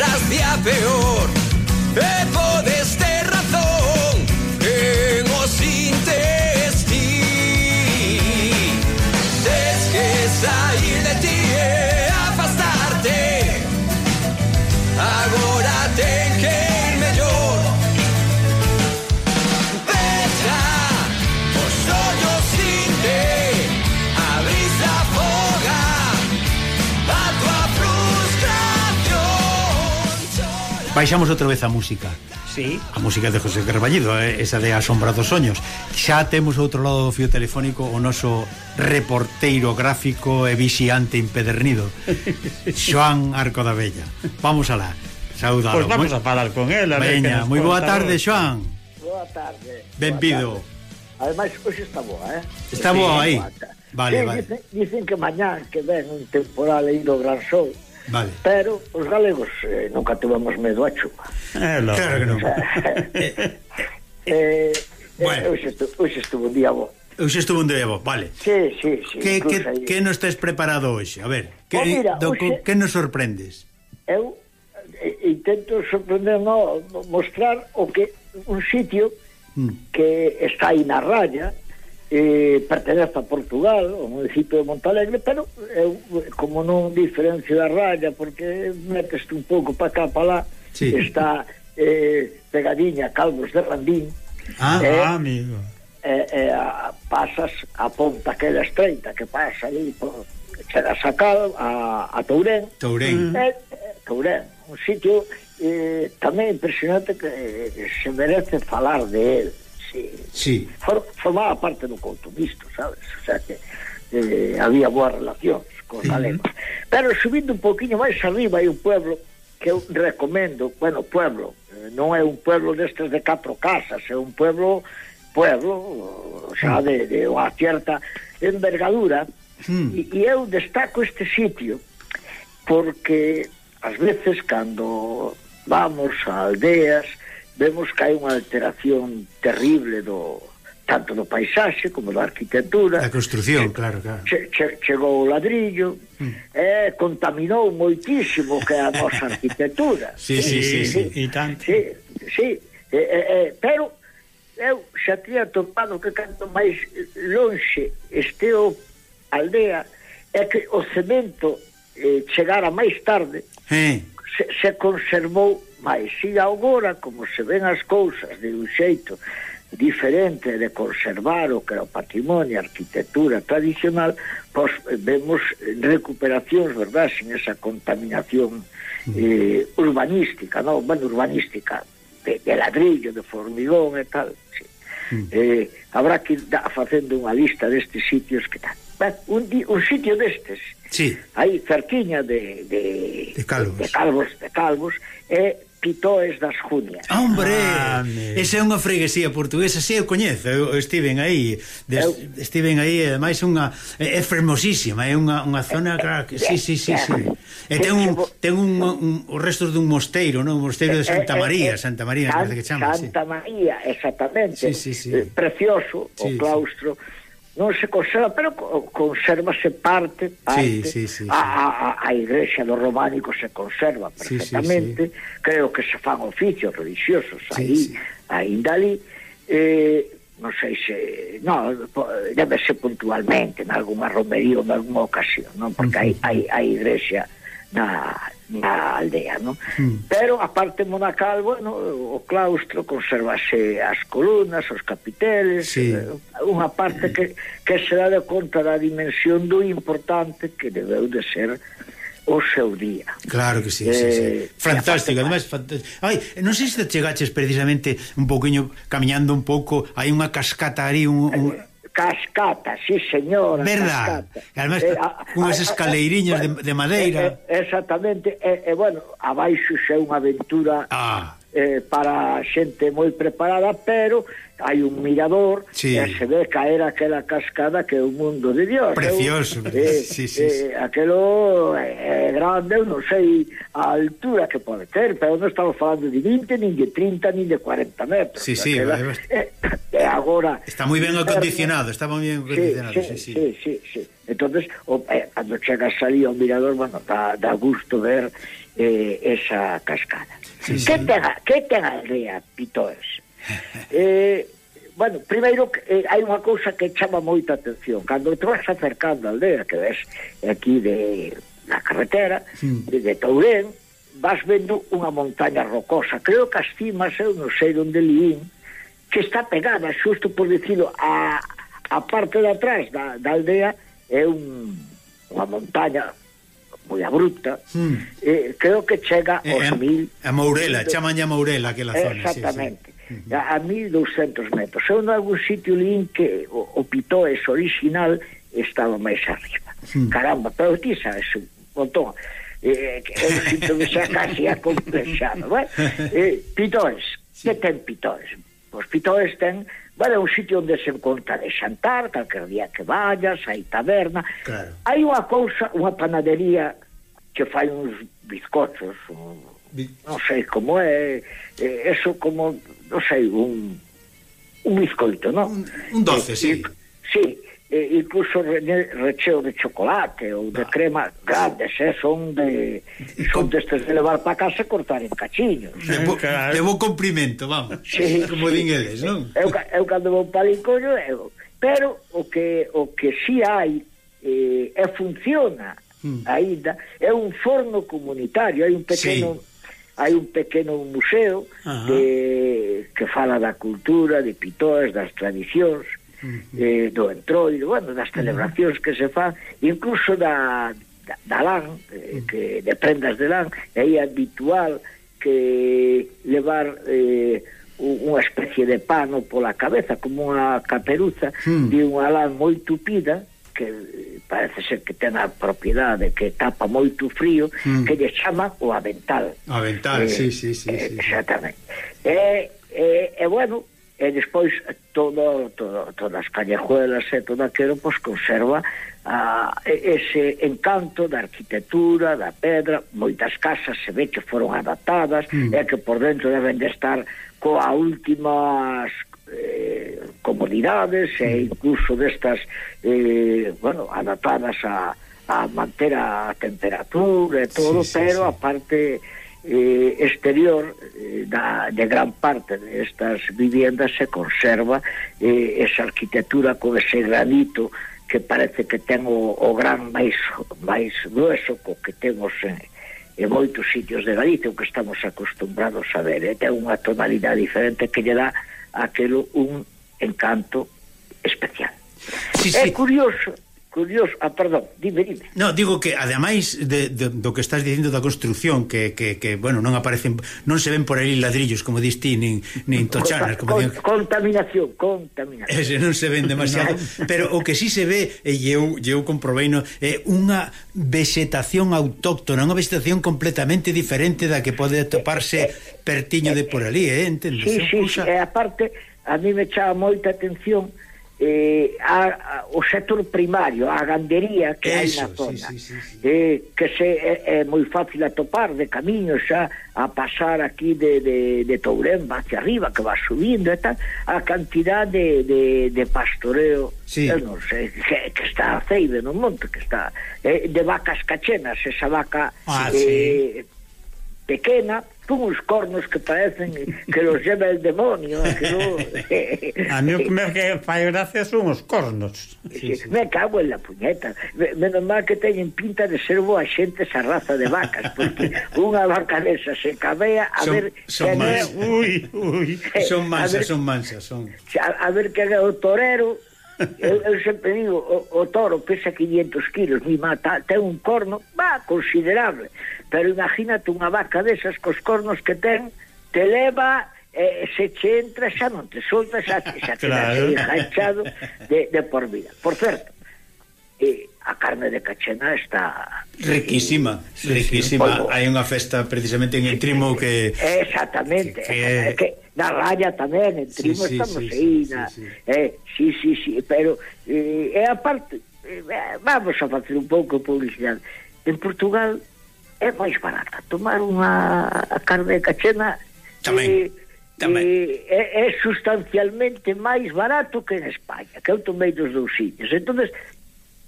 sombras de peor. baixamos outra vez a música. Sí. A música de José Carballido, eh, esa de Asombra dos Soños. Xa temos outro lado do fio telefónico o noso reporteiro gráfico e vixiante impedernido, Joan Arco da Bella. Vamos alá. Saudalo. Pois pues vamos a falar con ela. Veña, moi boa tarde, Joan. Boa tarde. Benvido. Ademais, hoxe está boa, eh? Está boa aí. Vale, sí, vale. Dicen, dicen que mañán que ven un temporal aí do Gran Sol. Vale. Pero os galegos eh, nunca tivemos medo a chuva. Eh, no. Claro que non. Eh, eh, bueno. Hoxe estuvo, hoxe estuvo un día bo. Hoxe estuvo un día bo, vale. Sí, sí, sí. Que, que, aí... que nos tes preparado hoxe? A ver, que, oh, mira, do, hoxe... que nos sorprendes? Eu eh, intento sorprender, no, mostrar o que un sitio mm. que está aí na raya, eh, pertenece a Portugal, o municipio de Montalegre, pero eu, como non diferencio da raya, porque meteste un pouco para cá, para lá, sí. está eh, pegadiña Calvos de Randín. Ah, eh, ah amigo. Eh, eh, a, pasas a ponta aquela estreita que pasa ali por, será sacado a, a Tourén. Tourén. Eh, eh, Tourén, un sitio eh, tamén impresionante que eh, se merece falar de él Sí. sí. for, formaba parte do couto visto, sabes? O sea que eh, había boas relacións con sí. galegos. Pero subindo un poquinho máis arriba hai un pueblo que eu recomendo, bueno, pueblo, eh, non é un pueblo destes de catro casas, é un pueblo pueblo, xa de, de unha cierta envergadura, mm. e, e eu destaco este sitio porque ás veces cando vamos a aldeas vemos que hai unha alteración terrible do tanto do paisaxe como da arquitectura. Da construción, che, claro, claro. Che, che, chegou o ladrillo, mm. eh, contaminou moitísimo que a nosa arquitectura. sí, sí, sí, sí, sí, sí, e tanto. Sí, sí, eh, eh, pero eu xa tía topado que canto máis lonxe este o aldea é que o cemento eh, chegara máis tarde, sí. se, se conservou Mais si agora, como se ven as cousas de un xeito diferente de conservar o que era o patrimonio, a arquitectura tradicional, pois eh, vemos recuperacións, verdad, sin esa contaminación eh, urbanística, no? bueno, urbanística, de, de ladrillo, de formigón e tal, sí. mm. eh, habrá que ir da, facendo unha lista destes sitios que tal. Un, un sitio destes, sí. aí cerquiña de, de, de, calvos. de calvos, de calvos, e Pitoes das Junias. Ah, hombre, ah, esa é unha freguesía portuguesa, si eu coñezo, eu, estiven aí, des, eu, estiven aí, ademais unha é, é fermosísima, é unha, unha zona claro, que si, si, si, si. E ten un ten un, un os restos dun mosteiro, non? O mosteiro de Santa eh, eh, María, eh, Santa María, San, que chama, Santa sí. María, exactamente. Sí, sí, sí. Precioso sí, o claustro. Sí non se conserva, pero consérvase parte, parte. sí, sí, sí, a, a, a igrexa do románico se conserva perfectamente, sí, sí, sí. creo que se fan oficios religiosos sí, aí, sí. ainda ali, eh, non sei se no, debe ser puntualmente en algunha romería ou en algunha ocasión non? Porque hai, hai, hai igrexa na, na aldea, non? Mm. Pero a parte monacal, bueno, o claustro conservase as columnas, os capiteles, sí. Eh, unha parte que, que se dá de conta da dimensión do importante que debeu de ser o seu día. Claro que sí, eh, sí, sí. Eh, fantástico, además fantástico. Ai, non sei se chegaches precisamente un pouquiño camiñando un pouco, hai unha cascata aí un, un... Eh, Cascata, sí señora Verdad, cascata. que además eh, unhas escaleiriñas eh, de, de madeira eh, eh Exactamente, e eh, eh, bueno, abaixo xa unha aventura ah. eh, para xente moi preparada Pero hai un mirador sí. e se ve caer aquela cascada que é o mundo de Dios Precioso, eh, eh sí, sí, eh, sí. Aquelo eh, é eh, grande, eu non sei a altura que pode ter Pero non estamos falando de 20, nin de 30, nin de 40 metros Sí, sí, aquela, además... eh, E agora Está moi ben acondicionado, está moi ben acondicionado, sí, sí, sí. sí, sí, sí. Entonces, o, eh, cando chegas ali ao mirador, bueno, dá, dá gusto ver eh, esa cascada. Sí, que sí. ten, que ten a aldea Pitoes? eh, bueno, primeiro eh, hai unha cousa que chama moita atención. Cando te vas acercando á aldea, que ves aquí de na carretera sí. de, de Tourén, vas vendo unha montaña rocosa. Creo que as cimas, eu non sei onde liín, que está pegada, xusto por dicilo, a, a parte de atrás da, da aldea é un, unha montaña moi abrupta, mm. eh, creo que chega eh, aos eh, mil... A Mourela, chamanlle a Mourela aquela zona. Exactamente, sí, sí. a, a 1200 metros. Eu en algún sitio lín que o, o pitó es original estaba máis arriba. hmm. Caramba, pero ti sabes un montón. Eh, eu sinto que xa casi acomplexado. bueno, eh, pitós, sí. que ten pitós? O hospital ten, vale, un sitio onde se conta de xantar, calquer día que vayas, hai taberna. Claro. Hai unha cousa, unha panadería que fai uns bizcochos, un, Bi... non sei como é, eh, eso como, non sei, un, un bizcoito, non? Un, un doce, eh, sí. Eh, sí, e, e puxo recheo de chocolate ou de ah. crema grandes, eh, son de son destes de levar para casa e cortar en cachiños. De bo, de bo comprimento, vamos. Sí, como din eles, non? Eu, eu cando vou para Lincoln, eu, pero o que o que si sí hai eh, e funciona mm. aínda é un forno comunitario, hai un pequeno sí hai un pequeno museo de, que fala da cultura, de pitoas, das tradicións eh, do entroido, bueno, das celebracións que se fan, incluso da, da, da lan, eh, mm. que de prendas de lan, aí é habitual que levar eh, unha especie de pano pola cabeza, como unha caperuza mm. de unha lan moi tupida, que eh, parece ser que ten a propiedade que tapa moito frío, mm. que lle chama o avental. Avental, eh, sí, sí, sí. Eh, sí. Exactamente. E, eh, eh, eh, bueno, e despois todo, todo, todas as callejuelas e todo aquilo pois, conserva ah, ese encanto da arquitectura, da pedra, moitas casas se ve que foron adaptadas, mm. e que por dentro deben de estar coa últimas eh, comodidades mm. e incluso destas eh, bueno, adaptadas a, a manter a temperatura e todo, sí, sí, pero sí. aparte parte eh, exterior eh, da, de gran parte de estas viviendas se conserva eh, esa arquitectura con ese granito que parece que ten o, o gran máis, máis grueso co que temos en, eh, en moitos sitios de Galicia o que estamos acostumbrados a ver eh? ten unha tonalidade diferente que lle dá aquelo un encanto especial sí, sí. é curioso curioso, ah, perdón, dime, dime. No, digo que ademais de, de, do que estás dicindo da construción que, que, que bueno, non aparecen non se ven por aí ladrillos como dis ti nin, nin tochanas, como con, digo. Contaminación, contaminación. Ese non se ven demasiado, pero o que si sí se ve e eu eu comprobeino é unha vegetación autóctona, unha vegetación completamente diferente da que pode toparse pertiño de por ali, eh, entendes? Sí, sí, cousa- sí, e aparte a mí me chama moita atención eh, a, a, o sector primario, a gandería que hai na zona, sí, sí, sí, sí. Eh, que se é, é moi fácil atopar de camiño xa a pasar aquí de, de, de Tourén hacia arriba, que va subindo e tal, a cantidad de, de, de pastoreo sí. eh, non sei, que, que está a Ceibe no monte, que está eh, de vacas cachenas, esa vaca ah, eh, sí. pequena, con uns cornos que parecen que los lleva el demonio. Eh, que no... a mí o que me que fai gracia son os cornos. Sí, sí. Me cago en la puñeta. Menos mal que teñen pinta de ser boa xente esa raza de vacas, porque unha vaca desa se cabea a son, ver... Son ui, ui, son mansas, son mansas, son... A, a ver que é o torero eu, eu sempre digo, o, o toro pesa 500 kilos, mi mata, ten un corno, va, considerable, pero imagínate unha vaca desas cos cornos que ten, te leva, eh, se che entra, xa non te solta, xa, xa claro. enganchado de, de por vida. Por certo, eh, a carne de cachena está riquísima, riquísima. Polvo. Hai unha festa precisamente en el trimo que Exactamente, que, que, na raya tamén, en triunfo sí, sí, estamos sí, aí, sí, na, sí, sí. Eh, sí, sí, sí, pero eh, é aparte, eh, vamos a facer un pouco de publicidade. En Portugal é máis barata tomar unha carne de cachena tamén. Eh, Tamén. É, é sustancialmente máis barato que en España, que eu tomei dos dous sitios. entonces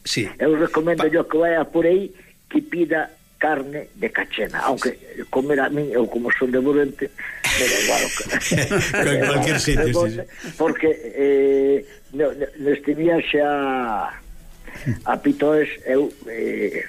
sí. eu recomendo pa... que vaya por aí que pida carne de cachena, aunque comer a mí eu como son de Burente, me da igual. Con cualquier sitio, sí, sí. Porque eh, neste viaxe a a Pitoes eu eh,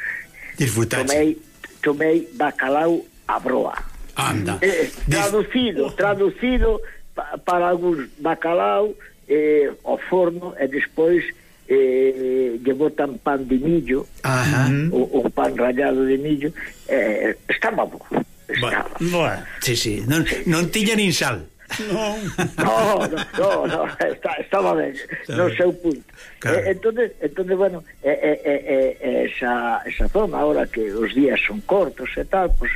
Disfrutaxe. tomei, tomei bacalao a broa. Anda. Eh, eh traducido, traducido pa, para algúns bacalao eh, ao forno e despois eh, lle botan pan de millo Ajá. O, o pan rallado de millo eh, estaba bo estaba. Bueno, bueno, sí, sí. Non, non tiña nin sal Non, no, no, no, está, estaba ben no seu punto claro. eh, entonces, entonces, bueno eh, eh, eh, eh, eh esa, esa zona ahora que os días son cortos e tal pues,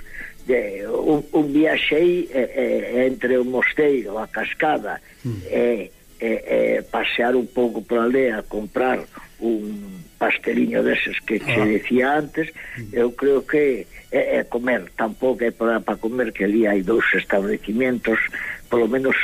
de, un, un viaxe aí eh, eh, entre o mosteiro, a cascada mm. eh, eh, eh, pasear un pouco pola aldea, comprar un pasteliño deses que che ah. decía antes, eu creo que é, é comer, tampouco é para, para comer que ali hai dous establecimientos, polo menos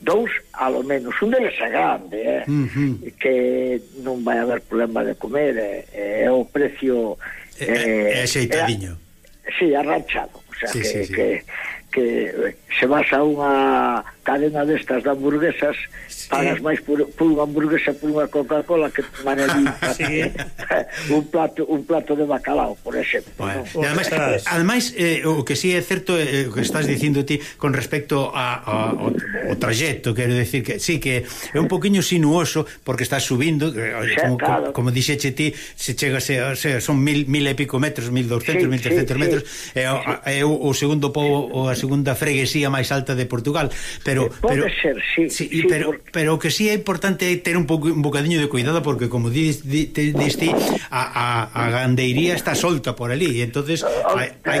dous, a lo menos, un deles é grande, eh, uh -huh. que non vai haber problema de comer, é, é o precio... É, é, eh, é xeitadiño. É, sí, arranchado, o sea, sí, que, sí, sí. que, que se vas a unha cadena destas de hamburguesas sí. pagas máis por, por unha hamburguesa por unha Coca-Cola que tomar ali sí. un plato un plato de bacalao, por exemplo. Bueno, ¿no? ademais, ademais eh, o que si sí é certo eh, o que estás dicindo ti con respecto a, a, o, o traxecto, quero decir que sí que é un poquiño sinuoso porque estás subindo, eh, como, sí, claro. como, como dixeche ti, se chega se, se son mil, mil e pico metros, mil doscentos, sí, mil trescentos sí, metros, sí. é eh, o, eh, o, o segundo povo, a segunda freguesía máis alta de Portugal, pero pero, eh, pode pero, ser, sí, sí, sí pero, porque... pero o que sí é importante é ter un pouco un bocadiño de cuidado porque como dis, di, te, diste a, a, a gandeiría está solta por ali, entonces hai, hai,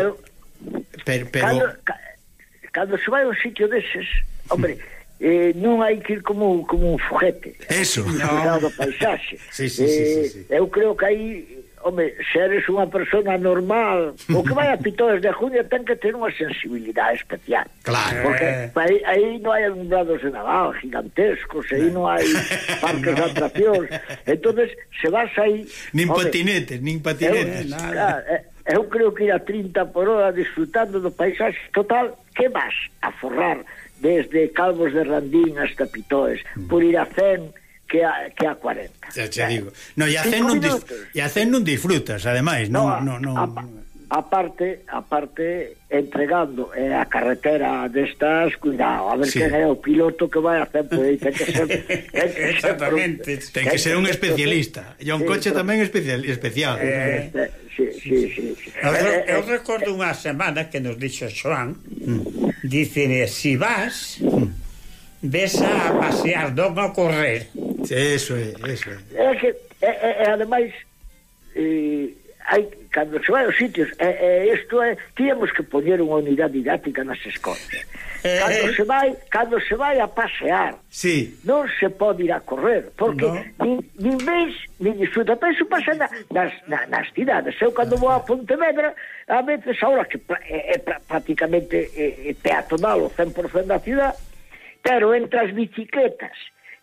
pero, pero... Cando, cando se vai a un sitio deses, hombre, eh, non hai que ir como, como un foguete. Eso. No. Cuidado paisaxe. Sí, sí, eh, sí, sí, sí. Eu creo que aí home, se eres unha persona normal, o que vai a pitores de junio ten que ter unha sensibilidade especial. Claro. Porque eh. aí, aí non hai alumbrados de Nadal gigantescos, aí non hai eh. parques no. de atraccións. entonces se vas aí... Nin home, patinetes, nin patinetes, eu, eh, nada. Claro, eu creo que ir a 30 por hora disfrutando do paisaxe total, que vas a forrar desde Calvos de Randín hasta Pitoes, por ir a 100 que a, que a 40. Xa che digo. No, e a cen non, dis, e a cen non disfrutas, ademais, non... No, no, no... A, a parte, a parte entregando eh, a carretera destas, cuidado, a ver sí. que é o piloto que vai a 120, ten que ser... Ten que Exactamente. Ser, ten que ser un especialista. E un sí, coche pero... tamén especial. especial. Eh, eh, sí, sí, sí. sí. Eu, eh, eu recordo eh, eh. unha semana que nos dixo Xoan, mm. dicene, si vas... Mm ves a pasear, non a correr. Eso é, eso é. É que, é, é, é ademais, eh, hai, cando se vai aos sitios, é, isto é, tíamos que poñer unha unidade didáctica nas escolas. Eh, cando, eh. se vai, cando se vai a pasear, sí. non se pode ir a correr, porque no. nin, nin ves, nin disfruta, pero iso pasa na, nas, na, nas cidades. Eu cando vou a Pontevedra, a veces ahora que é, é prácticamente é, é peatonal o 100% da cidade, pero entre as bicicletas,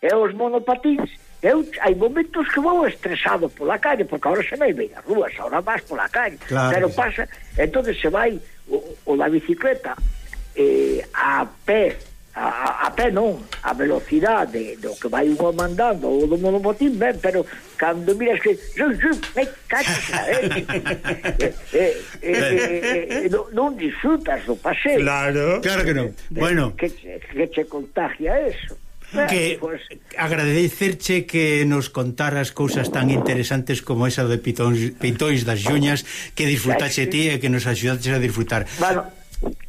e os monopatins eu hai momentos que vou estresado pola calle, porque ahora se me hai as rúas, ahora vas pola calle, claro. pero pasa, entonces se vai o, o da bicicleta eh, a pé, a, a pé non, a velocidade do que vai unha mandando ou do monopatín, ben, pero cando miras que zum, zum, me cacha, eh, eh, eh, eh, non, non disfrutas do paseo. Claro, claro que non. Bueno. Que, que, que che contagia eso que pues... agradecerche que nos contaras cousas tan interesantes como esa de pitóns, pitóis das xuñas que disfrutaxe ti e que nos axudaches a disfrutar. Bueno,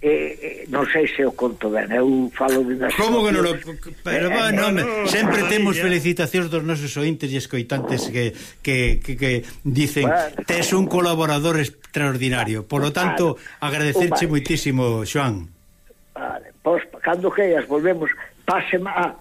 eh, eh, non sei se o conto ben, eu falo de nas Como que non o... Pero, eh, bueno, eh, no, eh, sempre eh, temos eh. felicitacións dos nosos ointes e escoitantes que, que, que, que dicen bueno, tes un colaborador extraordinario. Por lo tanto, vale, agradecerche vale. moitísimo, Joan. Vale, pois, pues, cando que as volvemos, Pase a ah,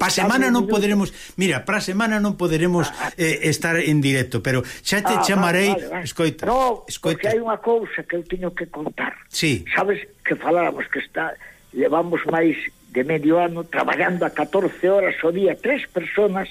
Pa semana non poderemos, mira, ah, para ah. semana non poderemos eh, estar en directo, pero xa te ah, chamarei, vale, vale. escoita. No, escoita. hai unha cousa que eu teño que contar. Sí. Sabes que falábamos que está levamos máis de medio ano traballando a 14 horas o día tres personas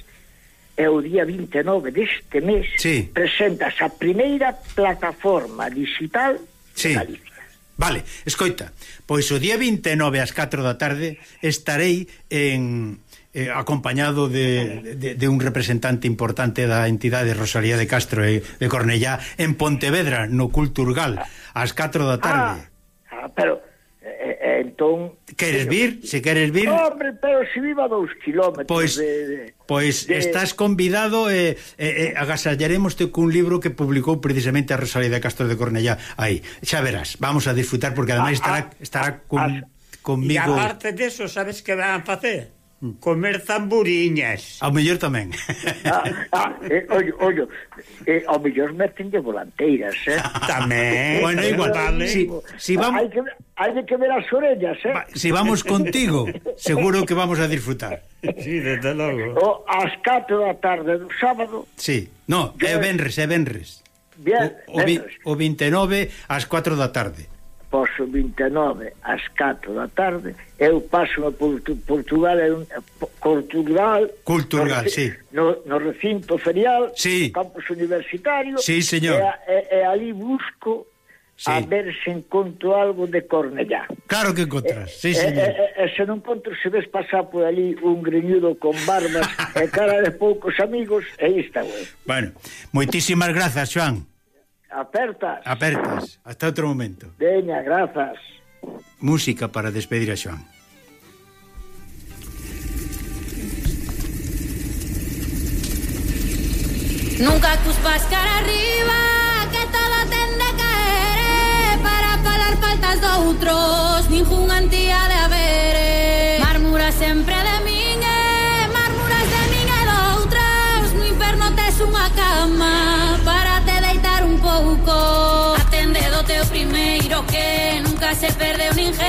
e o día 29 deste mes sí. presentas a primeira plataforma digital sí. de Galicia. Vale, escoita, pois o día 29 ás 4 da tarde estarei en eh, acompañado de, de, de un representante importante da entidade Rosalía de Castro e de Cornellá en Pontevedra, no Culturgal, ás 4 da tarde. Ah, ah pero eh, eh entón... Queres vir? Se queres vir... Hombre, pero se viva dous kilómetros Pois, de, de, pois de... estás convidado e eh, eh, agasallaremoste cun libro que publicou precisamente a Rosalía de Castro de Cornellá aí. Xa verás, vamos a disfrutar porque ademais ah, estará, ah, estará con, ah, conmigo... E aparte deso, sabes que van a facer? comer zamburiñas. Ao mellor tamén. Ah, ah, eh, ollo, ollo, eh, ao mellor metenlle volanteiras, eh? Tamén. bueno, igual. Vale. Si, si vamos... Hai que, hai que ver as orellas, eh? Si vamos contigo, seguro que vamos a disfrutar. Sí, desde logo. O, as 4 da tarde do sábado. Sí, no, é venres, é venres. Bien, o, o, venres. o 29 ás 4 da tarde poso 29 ás 4 da tarde, eu paso a Portu Portugal, un, Portugal, Cultural, no, sí. no, no recinto ferial, sí. campus universitario, sí, señor. E, e, e ali busco sí. a ver se encontro algo de Cornellá. Claro que encontras, sí, señor. E, e, e se non encontro, se ves pasar por ali un greñudo con barbas e cara de poucos amigos, e está, bueno. Bueno, moitísimas grazas, Joan. Apertas. Apertas. Hasta outro momento. Veña, grazas. Música para despedir a Joan. Nunca cuspas cara arriba Que todo ten de caer Para colar faltas de outros Ningún antía de se pierde un ingenio.